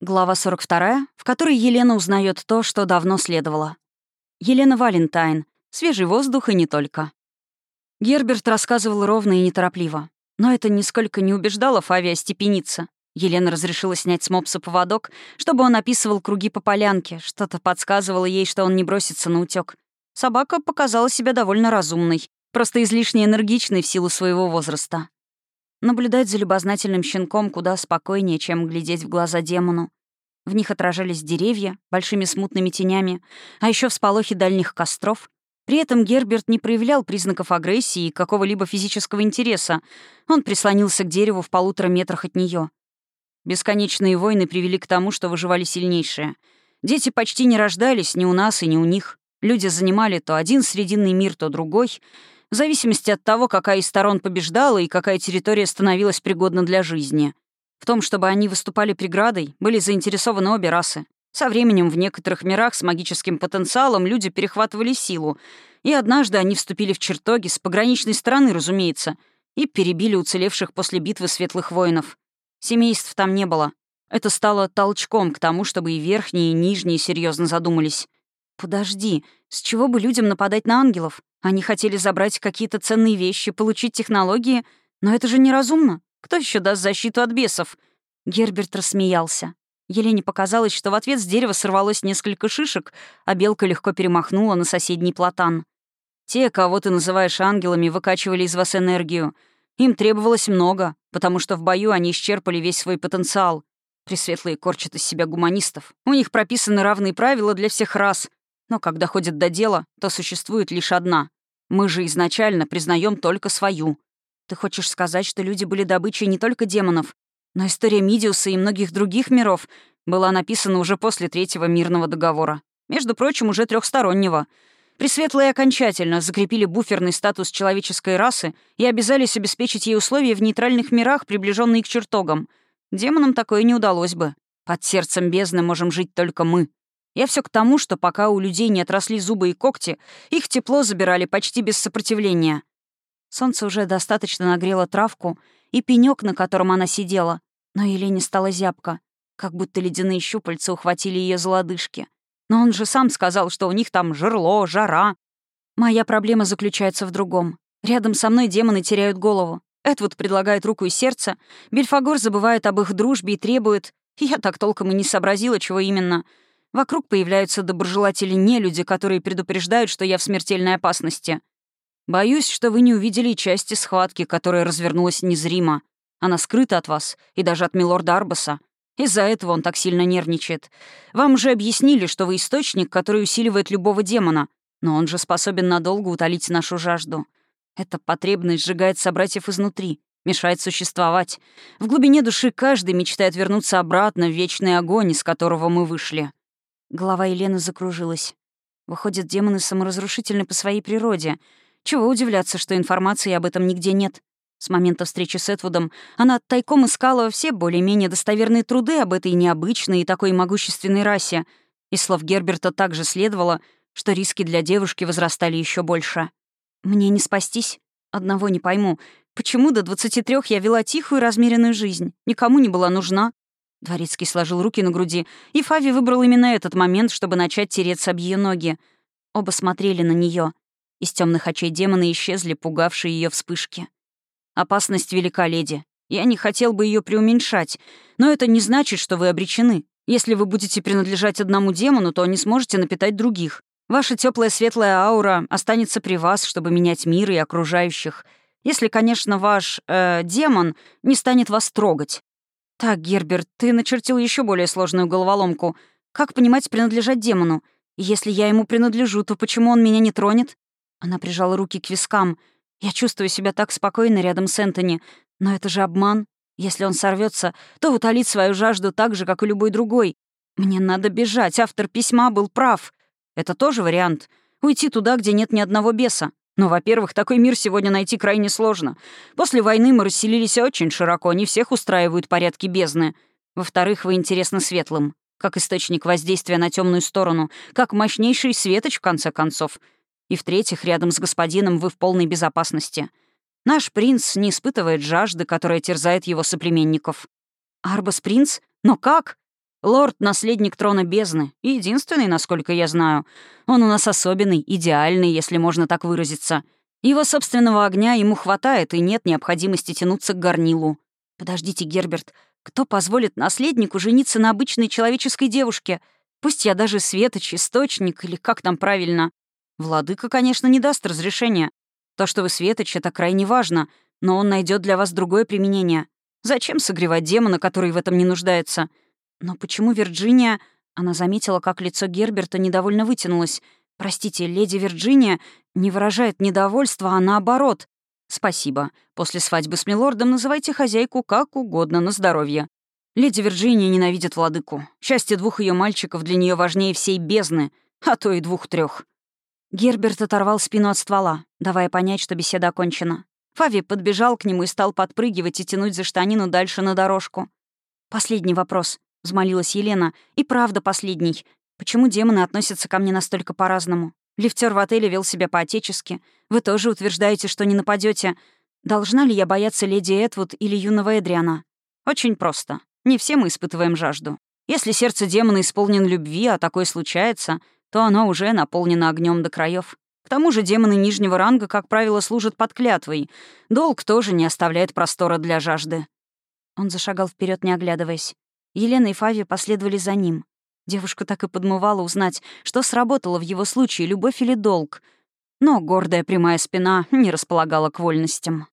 Глава 42, в которой Елена узнает то, что давно следовало. Елена Валентайн. Свежий воздух и не только. Герберт рассказывал ровно и неторопливо. Но это нисколько не убеждало Фавия степениться. Елена разрешила снять с мопса поводок, чтобы он описывал круги по полянке. Что-то подсказывало ей, что он не бросится на утёк. Собака показала себя довольно разумной, просто излишне энергичной в силу своего возраста. Наблюдать за любознательным щенком куда спокойнее, чем глядеть в глаза демону. В них отражались деревья большими смутными тенями, а еще всполохи дальних костров. При этом Герберт не проявлял признаков агрессии и какого-либо физического интереса. Он прислонился к дереву в полутора метрах от нее. Бесконечные войны привели к тому, что выживали сильнейшие. Дети почти не рождались ни у нас и ни у них. Люди занимали то один срединный мир, то другой — в зависимости от того, какая из сторон побеждала и какая территория становилась пригодна для жизни. В том, чтобы они выступали преградой, были заинтересованы обе расы. Со временем в некоторых мирах с магическим потенциалом люди перехватывали силу, и однажды они вступили в чертоги с пограничной стороны, разумеется, и перебили уцелевших после битвы светлых воинов. Семейств там не было. Это стало толчком к тому, чтобы и верхние, и нижние серьезно задумались. Подожди, с чего бы людям нападать на ангелов? Они хотели забрать какие-то ценные вещи, получить технологии, но это же неразумно. Кто еще даст защиту от бесов?» Герберт рассмеялся. Елене показалось, что в ответ с дерева сорвалось несколько шишек, а белка легко перемахнула на соседний платан. «Те, кого ты называешь ангелами, выкачивали из вас энергию. Им требовалось много, потому что в бою они исчерпали весь свой потенциал. Пресветлые корчат из себя гуманистов. У них прописаны равные правила для всех рас. Но когда ходят до дела, то существует лишь одна. Мы же изначально признаем только свою. Ты хочешь сказать, что люди были добычей не только демонов, но история Мидиуса и многих других миров была написана уже после Третьего мирного договора. Между прочим, уже трехстороннего. Пресветлые окончательно закрепили буферный статус человеческой расы и обязались обеспечить ей условия в нейтральных мирах, приближенные к чертогам. Демонам такое не удалось бы. Под сердцем бездны можем жить только мы. Я все к тому, что пока у людей не отросли зубы и когти, их тепло забирали почти без сопротивления. Солнце уже достаточно нагрело травку и пенек, на котором она сидела, но Елене стало зябко, как будто ледяные щупальца ухватили ее за лодыжки. Но он же сам сказал, что у них там жерло, жара. Моя проблема заключается в другом. Рядом со мной демоны теряют голову. Эдвуд предлагает руку и сердце, Бельфагор забывает об их дружбе и требует... Я так толком и не сообразила, чего именно — Вокруг появляются доброжелатели-нелюди, которые предупреждают, что я в смертельной опасности. Боюсь, что вы не увидели части схватки, которая развернулась незримо. Она скрыта от вас и даже от милорда Арбаса. Из-за этого он так сильно нервничает. Вам уже объяснили, что вы источник, который усиливает любого демона, но он же способен надолго утолить нашу жажду. Эта потребность сжигает собратьев изнутри, мешает существовать. В глубине души каждый мечтает вернуться обратно в вечный огонь, из которого мы вышли. Голова Елены закружилась. Выходит, демоны саморазрушительны по своей природе. Чего удивляться, что информации об этом нигде нет. С момента встречи с Этвудом она тайком искала все более-менее достоверные труды об этой необычной и такой могущественной расе. Из слов Герберта также следовало, что риски для девушки возрастали еще больше. «Мне не спастись? Одного не пойму. Почему до 23 я вела тихую размеренную жизнь? Никому не была нужна? Дворецкий сложил руки на груди, и Фави выбрал именно этот момент, чтобы начать тереться об ее ноги. Оба смотрели на нее. Из темных очей демона исчезли пугавшие ее вспышки. «Опасность велика, леди. Я не хотел бы ее преуменьшать, но это не значит, что вы обречены. Если вы будете принадлежать одному демону, то не сможете напитать других. Ваша теплая светлая аура останется при вас, чтобы менять мир и окружающих. Если, конечно, ваш э, демон не станет вас трогать. «Так, Герберт, ты начертил еще более сложную головоломку. Как понимать принадлежать демону? если я ему принадлежу, то почему он меня не тронет?» Она прижала руки к вискам. «Я чувствую себя так спокойно рядом с Энтони. Но это же обман. Если он сорвется, то утолит свою жажду так же, как и любой другой. Мне надо бежать, автор письма был прав. Это тоже вариант. Уйти туда, где нет ни одного беса. Но, во-первых, такой мир сегодня найти крайне сложно. После войны мы расселились очень широко, не всех устраивают порядки бездны. Во-вторых, вы интересны светлым, как источник воздействия на темную сторону, как мощнейший светоч, в конце концов. И в-третьих, рядом с господином вы в полной безопасности. Наш принц не испытывает жажды, которая терзает его соплеменников. Арбас принц? Но как? Лорд — наследник трона бездны, и единственный, насколько я знаю. Он у нас особенный, идеальный, если можно так выразиться. Его собственного огня ему хватает, и нет необходимости тянуться к горнилу. Подождите, Герберт, кто позволит наследнику жениться на обычной человеческой девушке? Пусть я даже светоч, источник, или как там правильно. Владыка, конечно, не даст разрешения. То, что вы светоч, это крайне важно, но он найдет для вас другое применение. Зачем согревать демона, который в этом не нуждается? Но почему Вирджиния... Она заметила, как лицо Герберта недовольно вытянулось. «Простите, леди Вирджиния не выражает недовольства, а наоборот. Спасибо. После свадьбы с милордом называйте хозяйку как угодно, на здоровье. Леди Вирджиния ненавидит владыку. Счастье двух ее мальчиков для нее важнее всей бездны, а то и двух трех. Герберт оторвал спину от ствола, давая понять, что беседа окончена. Фави подбежал к нему и стал подпрыгивать и тянуть за штанину дальше на дорожку. Последний вопрос. — взмолилась Елена. «И правда последний. Почему демоны относятся ко мне настолько по-разному? Лифтер в отеле вел себя по-отечески. Вы тоже утверждаете, что не нападете. Должна ли я бояться леди Этвуд или юного Эдриана? Очень просто. Не все мы испытываем жажду. Если сердце демона исполнен любви, а такое случается, то оно уже наполнено огнем до краев. К тому же демоны нижнего ранга, как правило, служат под клятвой. Долг тоже не оставляет простора для жажды. Он зашагал вперед, не оглядываясь. Елена и Фави последовали за ним. Девушка так и подмывала узнать, что сработало в его случае, любовь или долг. Но гордая прямая спина не располагала к вольностям.